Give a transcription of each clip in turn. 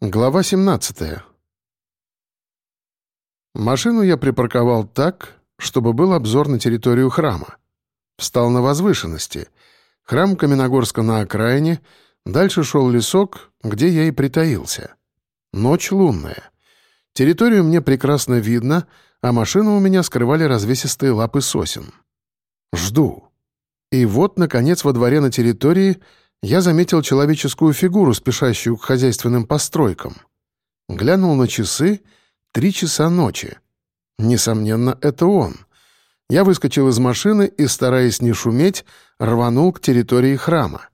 Глава 17. Машину я припарковал так, чтобы был обзор на территорию храма. Встал на возвышенности. Храм Каменогорска на окраине, дальше шел лесок, где я и притаился. Ночь лунная. Территорию мне прекрасно видно, а машину у меня скрывали развесистые лапы сосен. Жду. И вот, наконец, во дворе на территории — я заметил человеческую фигуру, спешащую к хозяйственным постройкам. Глянул на часы — три часа ночи. Несомненно, это он. Я выскочил из машины и, стараясь не шуметь, рванул к территории храма.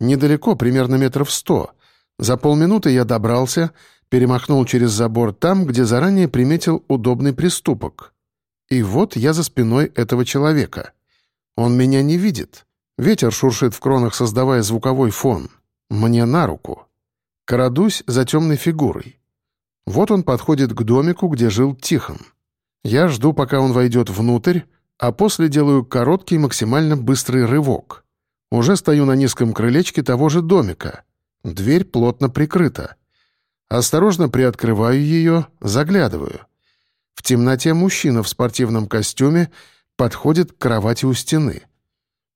Недалеко, примерно метров сто. За полминуты я добрался, перемахнул через забор там, где заранее приметил удобный приступок. И вот я за спиной этого человека. Он меня не видит. Ветер шуршит в кронах, создавая звуковой фон. Мне на руку. Крадусь за темной фигурой. Вот он подходит к домику, где жил Тихон. Я жду, пока он войдет внутрь, а после делаю короткий, максимально быстрый рывок. Уже стою на низком крылечке того же домика. Дверь плотно прикрыта. Осторожно приоткрываю ее, заглядываю. В темноте мужчина в спортивном костюме подходит к кровати у стены.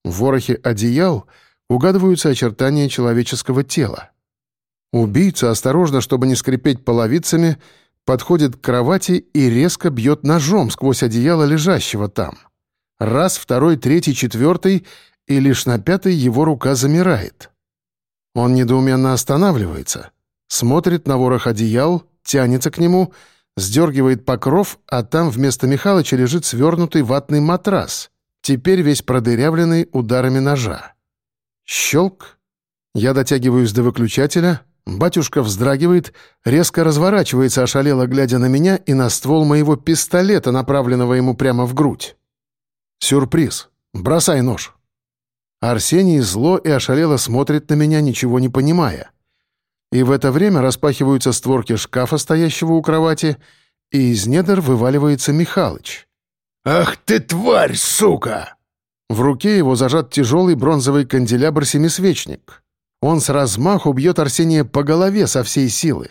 В ворохе одеял угадываются очертания человеческого тела. Убийца, осторожно, чтобы не скрипеть половицами, подходит к кровати и резко бьет ножом сквозь одеяло лежащего там. Раз, второй, третий, четвертый, и лишь на пятый его рука замирает. Он недоуменно останавливается, смотрит на ворох одеял, тянется к нему, сдергивает покров, а там вместо Михалыча лежит свернутый ватный матрас — теперь весь продырявленный ударами ножа. Щелк. Я дотягиваюсь до выключателя, батюшка вздрагивает, резко разворачивается, ошалело глядя на меня и на ствол моего пистолета, направленного ему прямо в грудь. Сюрприз. Бросай нож. Арсений зло и ошалело смотрит на меня, ничего не понимая. И в это время распахиваются створки шкафа, стоящего у кровати, и из недр вываливается Михалыч. «Ах ты тварь, сука!» В руке его зажат тяжелый бронзовый канделябр-семисвечник. Он с размаху бьет Арсения по голове со всей силы.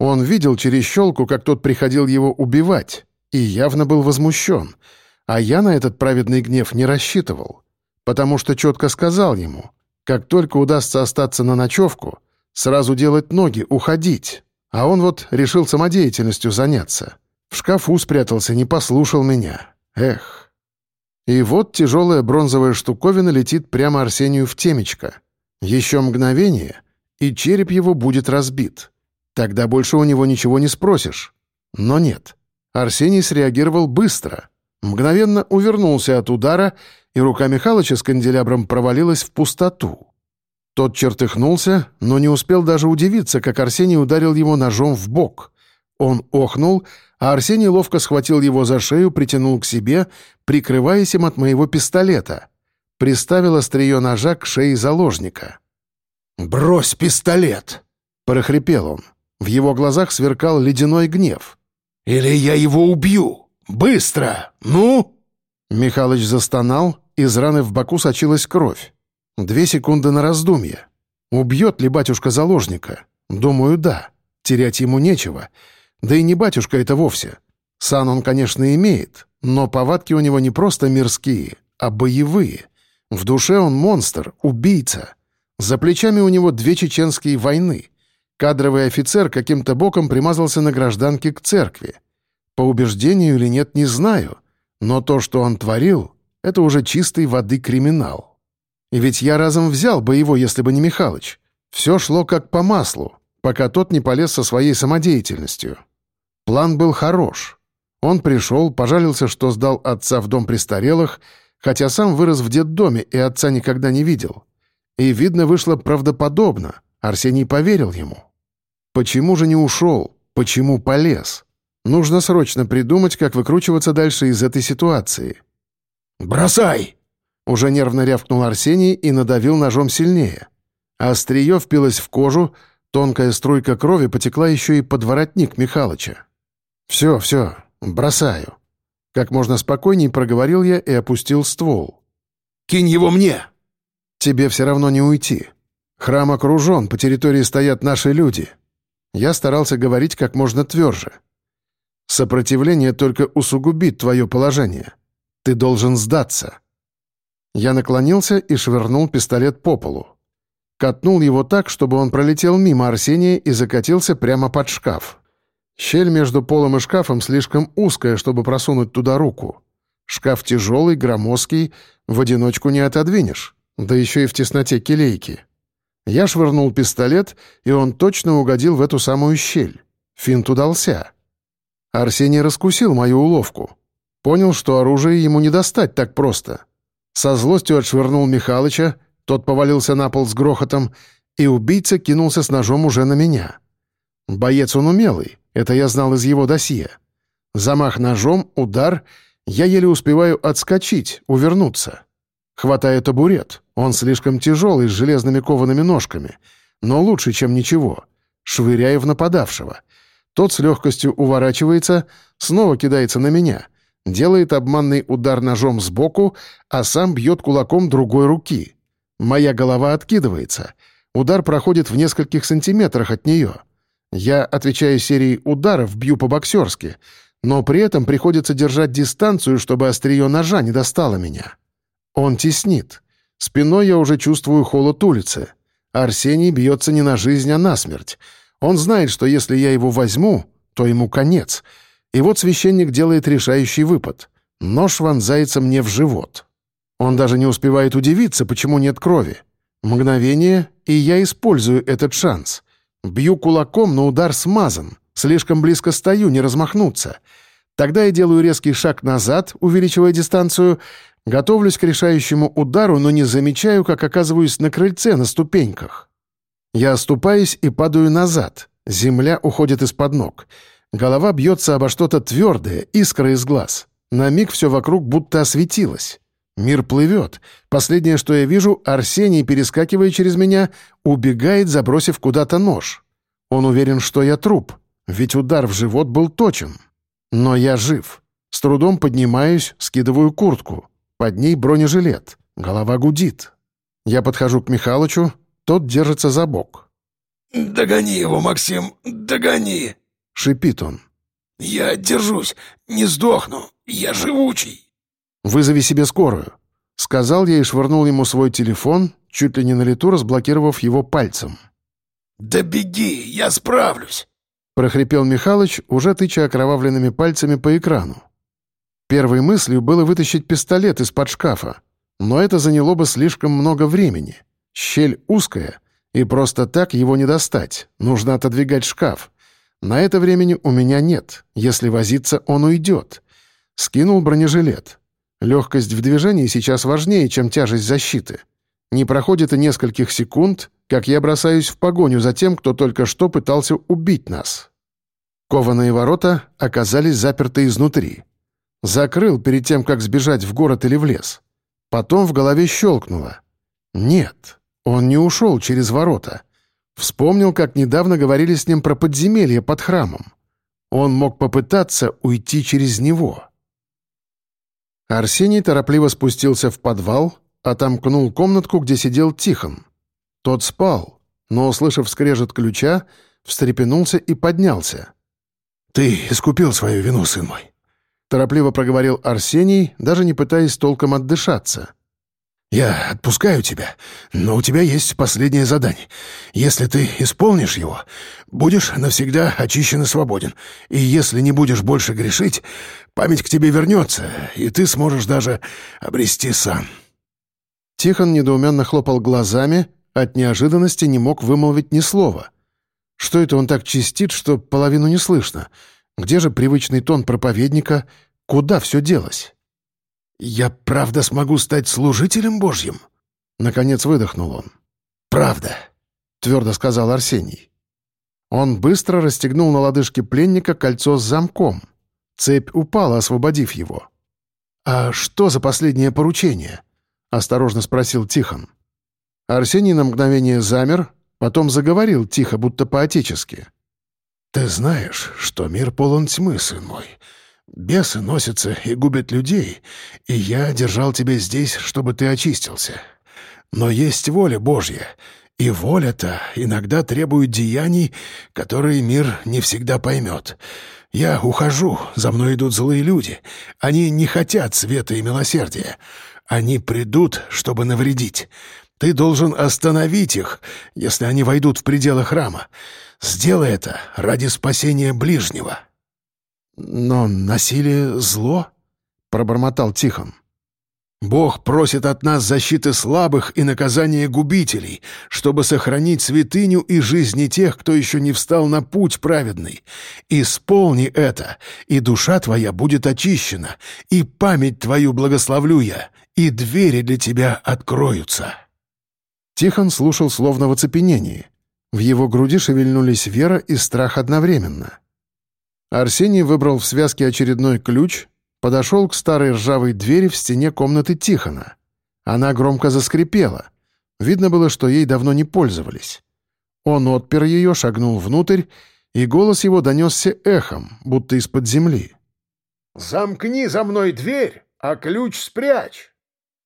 Он видел через щелку, как тот приходил его убивать, и явно был возмущен. А я на этот праведный гнев не рассчитывал, потому что четко сказал ему, как только удастся остаться на ночевку, сразу делать ноги, уходить. А он вот решил самодеятельностью заняться. В шкафу спрятался, не послушал меня. Эх. И вот тяжелая бронзовая штуковина летит прямо Арсению в темечко. Еще мгновение, и череп его будет разбит. Тогда больше у него ничего не спросишь. Но нет. Арсений среагировал быстро. Мгновенно увернулся от удара, и рука Михалыча с канделябром провалилась в пустоту. Тот чертыхнулся, но не успел даже удивиться, как Арсений ударил его ножом в бок. Он охнул, а Арсений ловко схватил его за шею, притянул к себе, прикрываясь им от моего пистолета. Приставил острие ножа к шее заложника. «Брось пистолет!» — прохрипел он. В его глазах сверкал ледяной гнев. «Или я его убью! Быстро! Ну!» Михалыч застонал, из раны в боку сочилась кровь. Две секунды на раздумье. Убьет ли батюшка заложника? Думаю, да. Терять ему нечего. Да и не батюшка это вовсе. Сан он, конечно, имеет, но повадки у него не просто мирские, а боевые. В душе он монстр, убийца. За плечами у него две чеченские войны. Кадровый офицер каким-то боком примазался на гражданке к церкви. По убеждению или нет, не знаю. Но то, что он творил, это уже чистой воды криминал. И ведь я разом взял бы его, если бы не Михалыч. Все шло как по маслу, пока тот не полез со своей самодеятельностью. План был хорош. Он пришел, пожалился, что сдал отца в дом престарелых, хотя сам вырос в детдоме и отца никогда не видел. И, видно, вышло правдоподобно. Арсений поверил ему. Почему же не ушел? Почему полез? Нужно срочно придумать, как выкручиваться дальше из этой ситуации. «Бросай!» Уже нервно рявкнул Арсений и надавил ножом сильнее. Острие впилось в кожу, тонкая струйка крови потекла еще и под воротник Михалыча. «Все, все, бросаю». Как можно спокойней проговорил я и опустил ствол. «Кинь его мне!» «Тебе все равно не уйти. Храм окружен, по территории стоят наши люди». Я старался говорить как можно тверже. «Сопротивление только усугубит твое положение. Ты должен сдаться». Я наклонился и швырнул пистолет по полу. Катнул его так, чтобы он пролетел мимо Арсения и закатился прямо под шкаф. Щель между полом и шкафом слишком узкая, чтобы просунуть туда руку. Шкаф тяжелый, громоздкий, в одиночку не отодвинешь, да еще и в тесноте келейки. Я швырнул пистолет, и он точно угодил в эту самую щель. Финт удался. Арсений раскусил мою уловку. Понял, что оружие ему не достать так просто. Со злостью отшвырнул Михалыча, тот повалился на пол с грохотом, и убийца кинулся с ножом уже на меня. Боец он умелый, это я знал из его досье. Замах ножом, удар, я еле успеваю отскочить, увернуться. Хватаю табурет, он слишком тяжелый, с железными коваными ножками, но лучше, чем ничего. Швыряю в нападавшего. Тот с легкостью уворачивается, снова кидается на меня, делает обманный удар ножом сбоку, а сам бьет кулаком другой руки. Моя голова откидывается. Удар проходит в нескольких сантиметрах от нее. Я отвечаю серией ударов, бью по-боксерски, но при этом приходится держать дистанцию, чтобы острие ножа не достало меня. Он теснит. Спиной я уже чувствую холод улицы. Арсений бьется не на жизнь, а на смерть. Он знает, что если я его возьму, то ему конец. И вот священник делает решающий выпад. Нож вонзается мне в живот. Он даже не успевает удивиться, почему нет крови. Мгновение, и я использую этот шанс — Бью кулаком, но удар смазан. Слишком близко стою, не размахнуться. Тогда я делаю резкий шаг назад, увеличивая дистанцию, готовлюсь к решающему удару, но не замечаю, как оказываюсь на крыльце на ступеньках. Я оступаюсь и падаю назад. Земля уходит из-под ног. Голова бьется обо что-то твердое, искра из глаз. На миг все вокруг будто осветилось. Мир плывет. Последнее, что я вижу, Арсений, перескакивая через меня, убегает, забросив куда-то нож. Он уверен, что я труп, ведь удар в живот был точен. Но я жив. С трудом поднимаюсь, скидываю куртку. Под ней бронежилет. Голова гудит. Я подхожу к Михалычу, тот держится за бок. «Догони его, Максим, догони!» — шипит он. «Я держусь, не сдохну, я живучий!» «Вызови себе скорую», — сказал я и швырнул ему свой телефон, чуть ли не на лету разблокировав его пальцем. «Да беги, я справлюсь», — прохрипел Михалыч, уже тыча окровавленными пальцами по экрану. Первой мыслью было вытащить пистолет из-под шкафа, но это заняло бы слишком много времени. Щель узкая, и просто так его не достать, нужно отодвигать шкаф. На это времени у меня нет, если возиться, он уйдет. Скинул бронежилет. Легкость в движении сейчас важнее, чем тяжесть защиты. Не проходит и нескольких секунд, как я бросаюсь в погоню за тем, кто только что пытался убить нас. Кованые ворота оказались заперты изнутри. Закрыл перед тем, как сбежать в город или в лес. Потом в голове щелкнуло. Нет, он не ушел через ворота. Вспомнил, как недавно говорили с ним про подземелье под храмом. Он мог попытаться уйти через него. Арсений торопливо спустился в подвал, отомкнул комнатку, где сидел Тихон. Тот спал, но, услышав скрежет ключа, встрепенулся и поднялся. «Ты искупил свою вину, сын мой», — торопливо проговорил Арсений, даже не пытаясь толком отдышаться. Я отпускаю тебя, но у тебя есть последнее задание. Если ты исполнишь его, будешь навсегда очищен и свободен. И если не будешь больше грешить, память к тебе вернется, и ты сможешь даже обрести сан». Тихон недоуменно хлопал глазами, от неожиданности не мог вымолвить ни слова. Что это он так чистит, что половину не слышно? Где же привычный тон проповедника? Куда все делось? «Я правда смогу стать служителем Божьим?» Наконец выдохнул он. «Правда», — твердо сказал Арсений. Он быстро расстегнул на лодыжке пленника кольцо с замком. Цепь упала, освободив его. «А что за последнее поручение?» — осторожно спросил Тихон. Арсений на мгновение замер, потом заговорил тихо, будто по-отечески. «Ты знаешь, что мир полон тьмы, сын мой. Бесы носятся и губят людей, и я держал тебя здесь, чтобы ты очистился. Но есть воля Божья, И воля-то иногда требует деяний, которые мир не всегда поймет. Я ухожу, за мной идут злые люди. Они не хотят света и милосердия. Они придут, чтобы навредить. Ты должен остановить их, если они войдут в пределы храма. Сделай это ради спасения ближнего». «Но насилие — зло?» — пробормотал Тихон. Бог просит от нас защиты слабых и наказания губителей, чтобы сохранить святыню и жизни тех, кто еще не встал на путь праведный. Исполни это, и душа твоя будет очищена, и память твою благословлю я, и двери для тебя откроются». Тихон слушал словно в оцепенении. В его груди шевельнулись вера и страх одновременно. Арсений выбрал в связке очередной ключ подошел к старой ржавой двери в стене комнаты Тихона. Она громко заскрипела. Видно было, что ей давно не пользовались. Он отпер ее, шагнул внутрь, и голос его донесся эхом, будто из-под земли. «Замкни за мной дверь, а ключ спрячь!»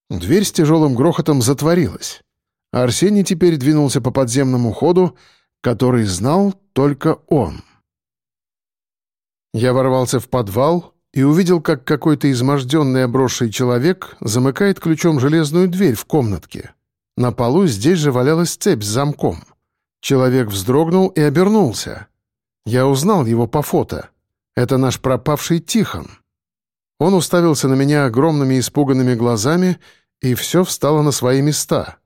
Дверь с тяжелым грохотом затворилась. Арсений теперь двинулся по подземному ходу, который знал только он. Я ворвался в подвал, и увидел, как какой-то изможденный обросший человек замыкает ключом железную дверь в комнатке. На полу здесь же валялась цепь с замком. Человек вздрогнул и обернулся. Я узнал его по фото. Это наш пропавший Тихон. Он уставился на меня огромными испуганными глазами, и все встало на свои места.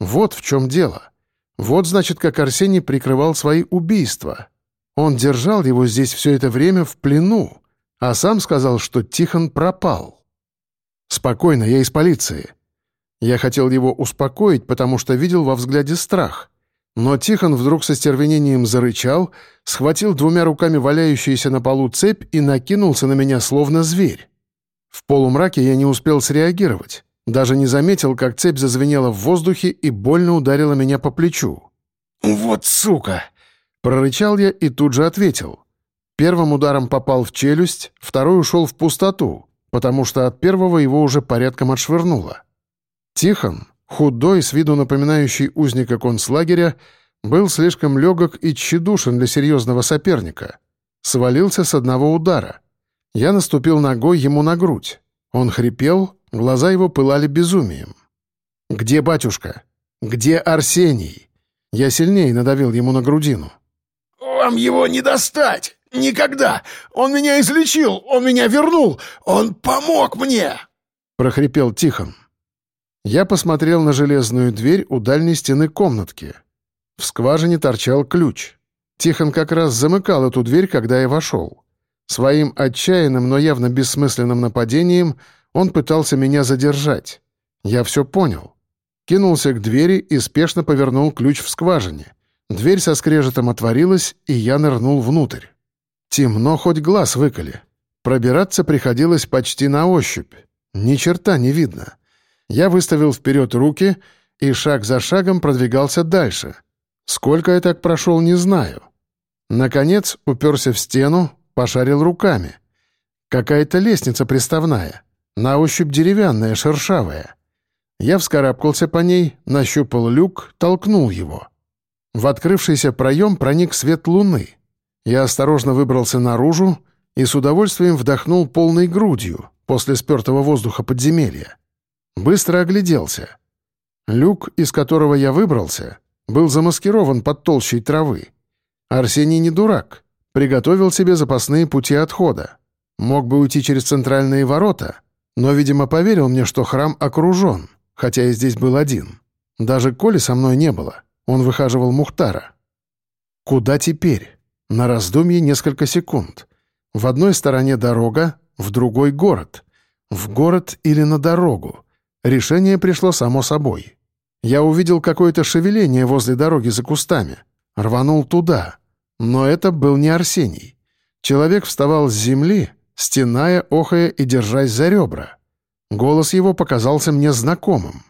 Вот в чем дело. Вот, значит, как Арсений прикрывал свои убийства. Он держал его здесь все это время в плену, а сам сказал, что Тихон пропал. «Спокойно, я из полиции». Я хотел его успокоить, потому что видел во взгляде страх. Но Тихон вдруг со стервенением зарычал, схватил двумя руками валяющуюся на полу цепь и накинулся на меня, словно зверь. В полумраке я не успел среагировать. Даже не заметил, как цепь зазвенела в воздухе и больно ударила меня по плечу. «Вот сука!» Прорычал я и тут же ответил. Первым ударом попал в челюсть, второй ушел в пустоту, потому что от первого его уже порядком отшвырнуло. Тихон, худой, с виду напоминающий узника концлагеря, был слишком легок и тщедушен для серьезного соперника. Свалился с одного удара. Я наступил ногой ему на грудь. Он хрипел, глаза его пылали безумием. «Где батюшка? Где Арсений?» Я сильнее надавил ему на грудину. «Вам его не достать!» «Никогда! Он меня излечил! Он меня вернул! Он помог мне!» — прохрипел Тихон. Я посмотрел на железную дверь у дальней стены комнатки. В скважине торчал ключ. Тихон как раз замыкал эту дверь, когда я вошел. Своим отчаянным, но явно бессмысленным нападением он пытался меня задержать. Я все понял. Кинулся к двери и спешно повернул ключ в скважине. Дверь со скрежетом отворилась, и я нырнул внутрь. Темно, хоть глаз выколи. Пробираться приходилось почти на ощупь. Ни черта не видно. Я выставил вперед руки и шаг за шагом продвигался дальше. Сколько я так прошел, не знаю. Наконец уперся в стену, пошарил руками. Какая-то лестница приставная, на ощупь деревянная, шершавая. Я вскарабкался по ней, нащупал люк, толкнул его. В открывшийся проем проник свет луны — я осторожно выбрался наружу и с удовольствием вдохнул полной грудью после спертого воздуха подземелья. Быстро огляделся. Люк, из которого я выбрался, был замаскирован под толщей травы. Арсений не дурак, приготовил себе запасные пути отхода. Мог бы уйти через центральные ворота, но, видимо, поверил мне, что храм окружен, хотя и здесь был один. Даже Коли со мной не было, он выхаживал Мухтара. Куда теперь? На раздумье несколько секунд. В одной стороне дорога, в другой — город. В город или на дорогу. Решение пришло само собой. Я увидел какое-то шевеление возле дороги за кустами. Рванул туда. Но это был не Арсений. Человек вставал с земли, стеная, охая и держась за ребра. Голос его показался мне знакомым.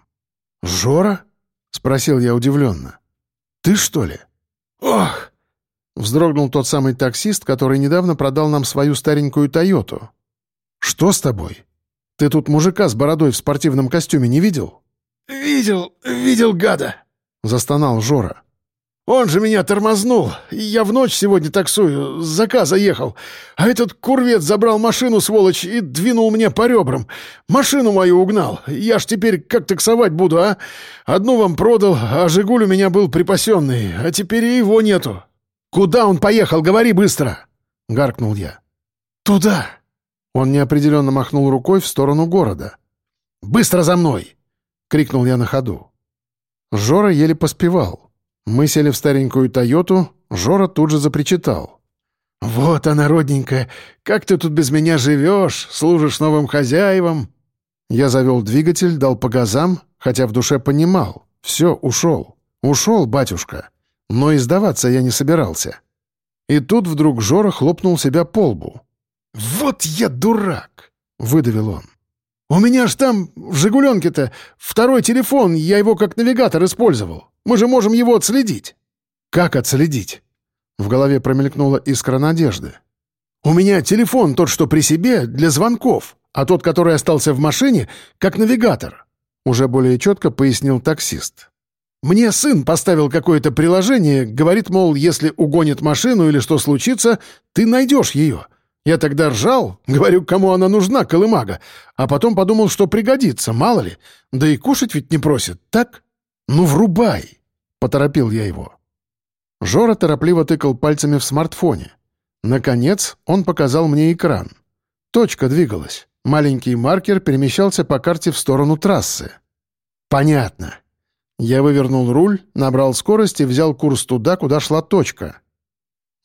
«Жора?» — спросил я удивленно. «Ты что ли?» «Ох!» Вздрогнул тот самый таксист, который недавно продал нам свою старенькую «Тойоту». «Что с тобой? Ты тут мужика с бородой в спортивном костюме не видел?» «Видел, видел, гада!» — застонал Жора. Он же меня тормознул. Я в ночь сегодня таксую, с заказа ехал. А этот курвет забрал машину, сволочь, и двинул мне по ребрам. Машину мою угнал. Я ж теперь как таксовать буду, а? Одну вам продал, а «Жигуль» у меня был припасенный, а теперь и его нету. Куда он поехал? Говори быстро!» — гаркнул я. «Туда!» Он неопределенно махнул рукой в сторону города. «Быстро за мной!» — крикнул я на ходу. Жора еле поспевал. Мы сели в старенькую «Тойоту», Жора тут же запричитал. «Вот она, родненькая, как ты тут без меня живешь, служишь новым хозяевам?» Я завел двигатель, дал по газам, хотя в душе понимал. Все, ушел. Ушел, батюшка. Но и сдаваться я не собирался. И тут вдруг Жора хлопнул себя по лбу. «Вот я дурак!» — выдавил он. «У меня ж там в «Жигуленке»-то второй телефон, я его как навигатор использовал. Мы же можем его отследить». «Как отследить?» В голове промелькнула искра надежды. «У меня телефон тот, что при себе, для звонков, а тот, который остался в машине, как навигатор», уже более четко пояснил таксист. «Мне сын поставил какое-то приложение, говорит, мол, если угонит машину или что случится, ты найдешь ее. Я тогда ржал, говорю, кому она нужна, колымага, а потом подумал, что пригодится, мало ли. Да и кушать ведь не просит, так? Ну, врубай!» — поторопил я его. Жора торопливо тыкал пальцами в смартфоне. Наконец он показал мне экран. Точка двигалась. Маленький маркер перемещался по карте в сторону трассы. «Понятно». Я вывернул руль, набрал скорость и взял курс туда, куда шла точка.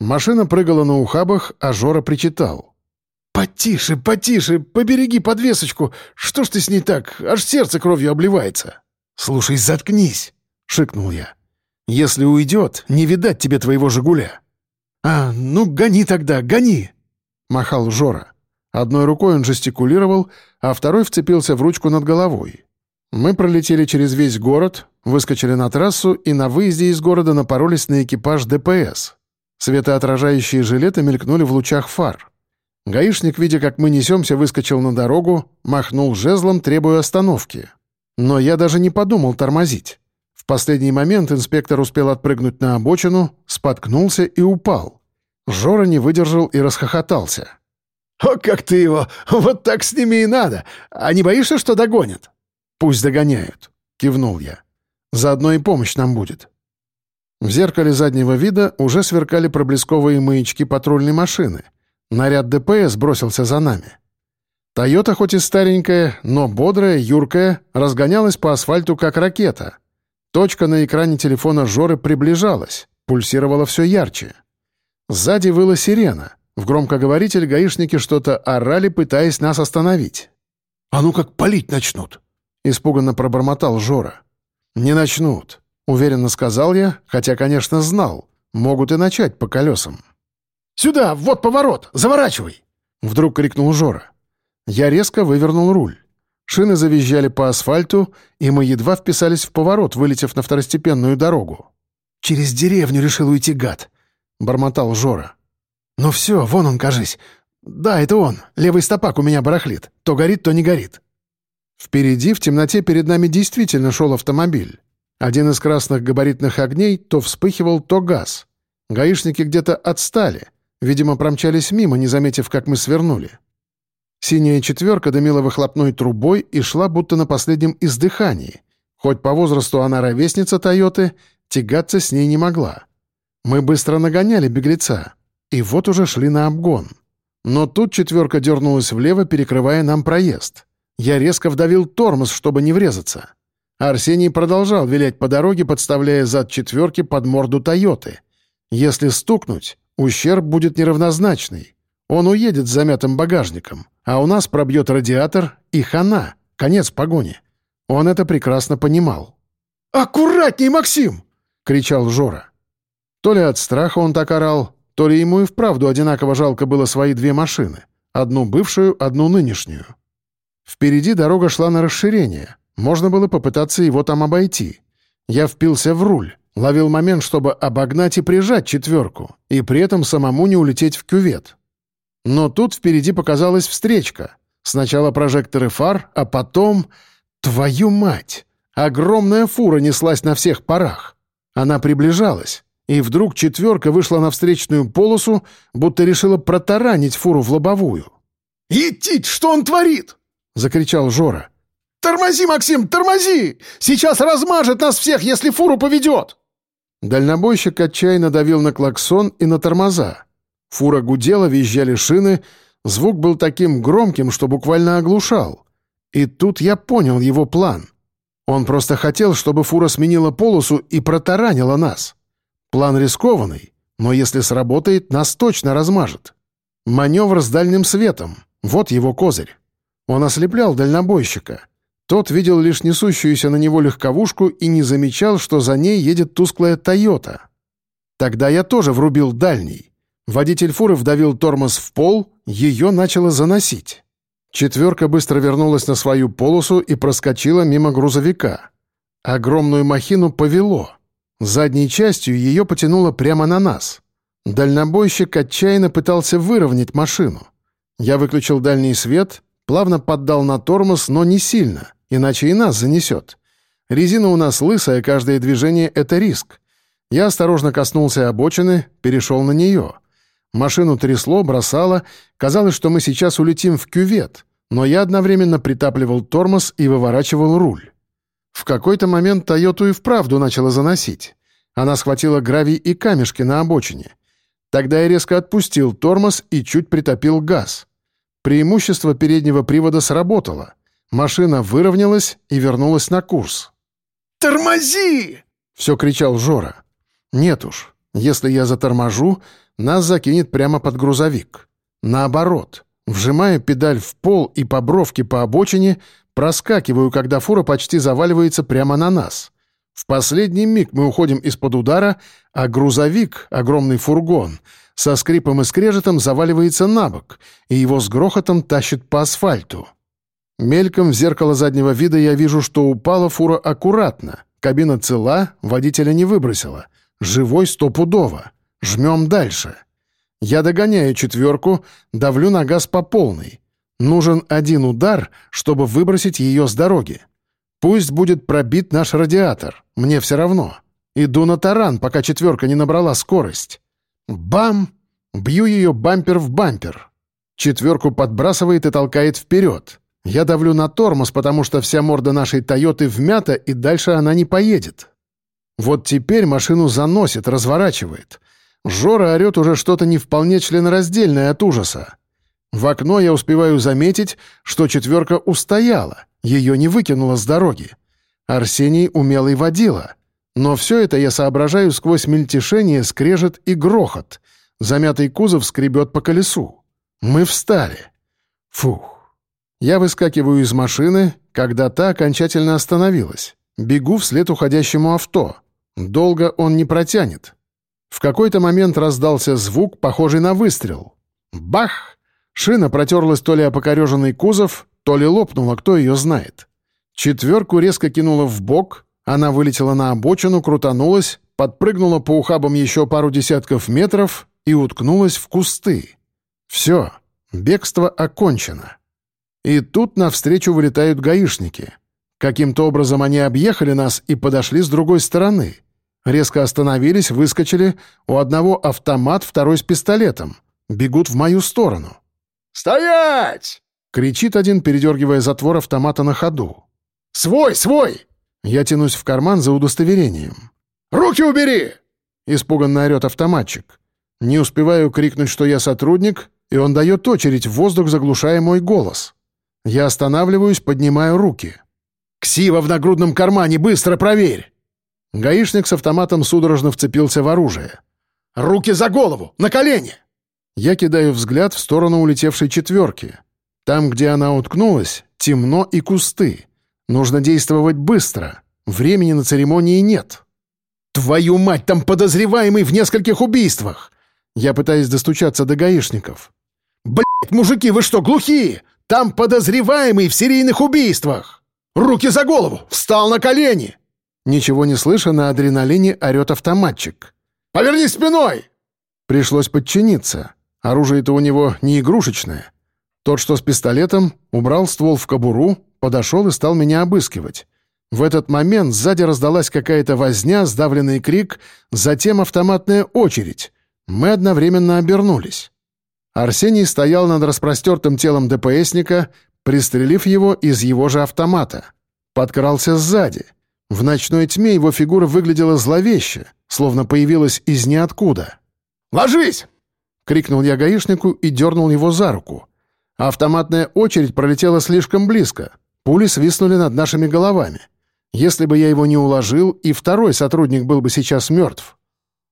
Машина прыгала на ухабах, а Жора причитал. «Потише, потише, побереги подвесочку. Что ж ты с ней так? Аж сердце кровью обливается». «Слушай, заткнись!» — шикнул я. «Если уйдет, не видать тебе твоего «Жигуля». «А, ну гони тогда, гони!» — махал Жора. Одной рукой он жестикулировал, а второй вцепился в ручку над головой. Мы пролетели через весь город, выскочили на трассу и на выезде из города напоролись на экипаж ДПС. Светоотражающие жилеты мелькнули в лучах фар. Гаишник, видя, как мы несемся, выскочил на дорогу, махнул жезлом, требуя остановки. Но я даже не подумал тормозить. В последний момент инспектор успел отпрыгнуть на обочину, споткнулся и упал. Жора не выдержал и расхохотался. «О, как ты его! Вот так с ними и надо! А не боишься, что догонят?» «Пусть догоняют», — кивнул я. «Заодно и помощь нам будет». В зеркале заднего вида уже сверкали проблесковые маячки патрульной машины. Наряд ДПС бросился за нами. «Тойота» хоть и старенькая, но бодрая, юркая, разгонялась по асфальту как ракета. Точка на экране телефона Жоры приближалась, пульсировала все ярче. Сзади выла сирена. В громкоговоритель гаишники что-то орали, пытаясь нас остановить. «А ну как палить начнут!» — испуганно пробормотал Жора. «Не начнут. — уверенно сказал я, хотя, конечно, знал. Могут и начать по колесам. «Сюда! Вот поворот! Заворачивай!» — вдруг крикнул Жора. Я резко вывернул руль. Шины завизжали по асфальту, и мы едва вписались в поворот, вылетев на второстепенную дорогу. «Через деревню решил уйти, гад!» — бормотал Жора. «Ну все, вон он, кажись. Да, это он. Левый стопак у меня барахлит. То горит, то не горит». Впереди, в темноте, перед нами действительно шел автомобиль. Один из красных габаритных огней то вспыхивал, то газ. Гаишники где-то отстали. Видимо, промчались мимо, не заметив, как мы свернули. Синяя четверка дымила выхлопной трубой и шла будто на последнем издыхании. Хоть по возрасту она ровесница «Тойоты», тягаться с ней не могла. Мы быстро нагоняли беглеца. И вот уже шли на обгон. Но тут четверка дернулась влево, перекрывая нам проезд. Я резко вдавил тормоз, чтобы не врезаться. Арсений продолжал вилять по дороге, подставляя зад четверки под морду «Тойоты». Если стукнуть, ущерб будет неравнозначный. Он уедет с замятым багажником, а у нас пробьет радиатор и хана, конец погони. Он это прекрасно понимал. «Аккуратней, Максим!» — кричал Жора. То ли от страха он так орал, то ли ему и вправду одинаково жалко было свои две машины. Одну бывшую, одну нынешнюю. Впереди дорога шла на расширение — можно было попытаться его там обойти. Я впился в руль, ловил момент, чтобы обогнать и прижать четверку, и при этом самому не улететь в кювет. Но тут впереди показалась встречка. Сначала прожекторы фар, а потом... Твою мать! Огромная фура неслась на всех парах. Она приближалась, и вдруг четверка вышла на встречную полосу, будто решила протаранить фуру в лобовую. «Етить, что он творит?» — закричал Жора. «Тормози, Максим, тормози! Сейчас размажет нас всех, если фуру поведет!» Дальнобойщик отчаянно давил на клаксон и на тормоза. Фура гудела, визжали шины, звук был таким громким, что буквально оглушал. И тут я понял его план. Он просто хотел, чтобы фура сменила полосу и протаранила нас. План рискованный, но если сработает, нас точно размажет. Маневр с дальним светом — вот его козырь. Он ослеплял дальнобойщика — тот видел лишь несущуюся на него легковушку и не замечал, что за ней едет тусклая «Тойота». Тогда я тоже врубил дальний. Водитель фуры вдавил тормоз в пол, ее начало заносить. Четверка быстро вернулась на свою полосу и проскочила мимо грузовика. Огромную махину повело. Задней частью ее потянуло прямо на нас. Дальнобойщик отчаянно пытался выровнять машину. Я выключил дальний свет, Плавно поддал на тормоз, но не сильно, иначе и нас занесет. Резина у нас лысая, каждое движение — это риск. Я осторожно коснулся обочины, перешел на нее. Машину трясло, бросало, казалось, что мы сейчас улетим в кювет, но я одновременно притапливал тормоз и выворачивал руль. В какой-то момент «Тойоту» и вправду начала заносить. Она схватила гравий и камешки на обочине. Тогда я резко отпустил тормоз и чуть притопил газ — Преимущество переднего привода сработало. Машина выровнялась и вернулась на курс. «Тормози!» — все кричал Жора. «Нет уж, если я заторможу, нас закинет прямо под грузовик. Наоборот, вжимаю педаль в пол и по бровке по обочине, проскакиваю, когда фура почти заваливается прямо на нас. В последний миг мы уходим из-под удара, а грузовик, огромный фургон — со скрипом и скрежетом заваливается на бок, и его с грохотом тащит по асфальту. Мельком в зеркало заднего вида я вижу, что упала фура аккуратно, кабина цела, водителя не выбросила. Живой стопудово. Жмем дальше. Я догоняю четверку, давлю на газ по полной. Нужен один удар, чтобы выбросить ее с дороги. Пусть будет пробит наш радиатор, мне все равно. Иду на таран, пока четверка не набрала скорость. Бам! Бью ее бампер в бампер. Четверку подбрасывает и толкает вперед. Я давлю на тормоз, потому что вся морда нашей «Тойоты» вмята, и дальше она не поедет. Вот теперь машину заносит, разворачивает. Жора орет уже что-то не вполне членораздельное от ужаса. В окно я успеваю заметить, что четверка устояла, ее не выкинула с дороги. Арсений умелый водила. Но все это я соображаю сквозь мельтешение, скрежет и грохот. Замятый кузов скребет по колесу. Мы встали. Фух. Я выскакиваю из машины, когда та окончательно остановилась. Бегу вслед уходящему авто. Долго он не протянет. В какой-то момент раздался звук, похожий на выстрел. Бах! Шина протерлась то ли о покореженный кузов, то ли лопнула, кто ее знает. Четверку резко кинула в бок, она вылетела на обочину, крутанулась, подпрыгнула по ухабам еще пару десятков метров и уткнулась в кусты. Все, бегство окончено. И тут навстречу вылетают гаишники. Каким-то образом они объехали нас и подошли с другой стороны. Резко остановились, выскочили. У одного автомат, второй с пистолетом. Бегут в мою сторону. «Стоять!» — кричит один, передергивая затвор автомата на ходу. «Свой, свой!» Я тянусь в карман за удостоверением. «Руки убери!» — испуганно орёт автоматчик. Не успеваю крикнуть, что я сотрудник, и он дает очередь в воздух, заглушая мой голос. Я останавливаюсь, поднимаю руки. «Ксива в нагрудном кармане, быстро проверь!» Гаишник с автоматом судорожно вцепился в оружие. «Руки за голову! На колени!» Я кидаю взгляд в сторону улетевшей четверки. Там, где она уткнулась, темно и кусты. Нужно действовать быстро. Времени на церемонии нет. «Твою мать, там подозреваемый в нескольких убийствах!» Я пытаюсь достучаться до гаишников. «Блядь, мужики, вы что, глухие? Там подозреваемый в серийных убийствах! Руки за голову! Встал на колени!» Ничего не слыша, на адреналине орёт автоматчик. «Поверни спиной!» Пришлось подчиниться. Оружие-то у него не игрушечное. Тот, что с пистолетом, убрал ствол в кобуру, подошел и стал меня обыскивать. В этот момент сзади раздалась какая-то возня, сдавленный крик, затем автоматная очередь. Мы одновременно обернулись. Арсений стоял над распростертым телом ДПСника, пристрелив его из его же автомата. Подкрался сзади. В ночной тьме его фигура выглядела зловеще, словно появилась из ниоткуда. «Ложись!» — крикнул я гаишнику и дернул его за руку. Автоматная очередь пролетела слишком близко. Пули свистнули над нашими головами. Если бы я его не уложил, и второй сотрудник был бы сейчас мертв.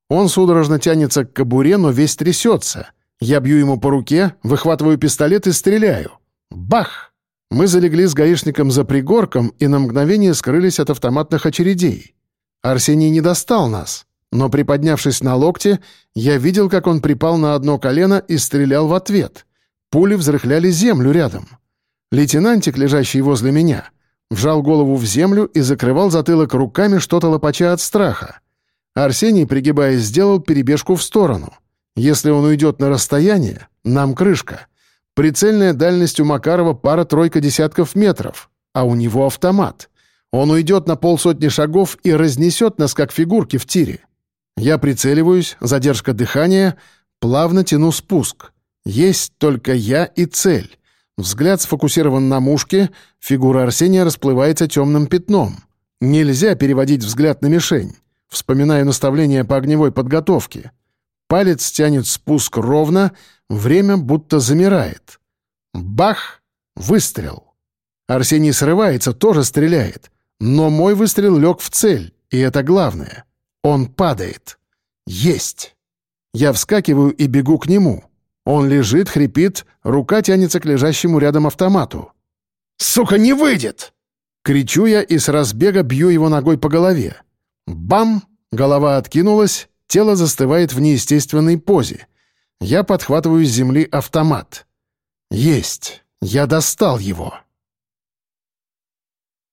Он судорожно тянется к кобуре, но весь трясется. Я бью ему по руке, выхватываю пистолет и стреляю. Бах! Мы залегли с гаишником за пригорком и на мгновение скрылись от автоматных очередей. Арсений не достал нас, но, приподнявшись на локте, я видел, как он припал на одно колено и стрелял в ответ. Пули взрыхляли землю рядом. Лейтенантик, лежащий возле меня, вжал голову в землю и закрывал затылок руками, что-то лопача от страха. Арсений, пригибаясь, сделал перебежку в сторону. Если он уйдет на расстояние, нам крышка. Прицельная дальность у Макарова пара-тройка десятков метров, а у него автомат. Он уйдет на полсотни шагов и разнесет нас, как фигурки в тире. Я прицеливаюсь, задержка дыхания, плавно тяну спуск. Есть только я и цель. Взгляд сфокусирован на мушке, фигура Арсения расплывается темным пятном. Нельзя переводить взгляд на мишень. Вспоминаю наставление по огневой подготовке. Палец тянет спуск ровно, время будто замирает. Бах! Выстрел. Арсений срывается, тоже стреляет. Но мой выстрел лег в цель, и это главное. Он падает. Есть. Я вскакиваю и бегу к нему. Он лежит, хрипит, рука тянется к лежащему рядом автомату. «Сука, не выйдет!» Кричу я и с разбега бью его ногой по голове. Бам! Голова откинулась, тело застывает в неестественной позе. Я подхватываю с земли автомат. Есть! Я достал его!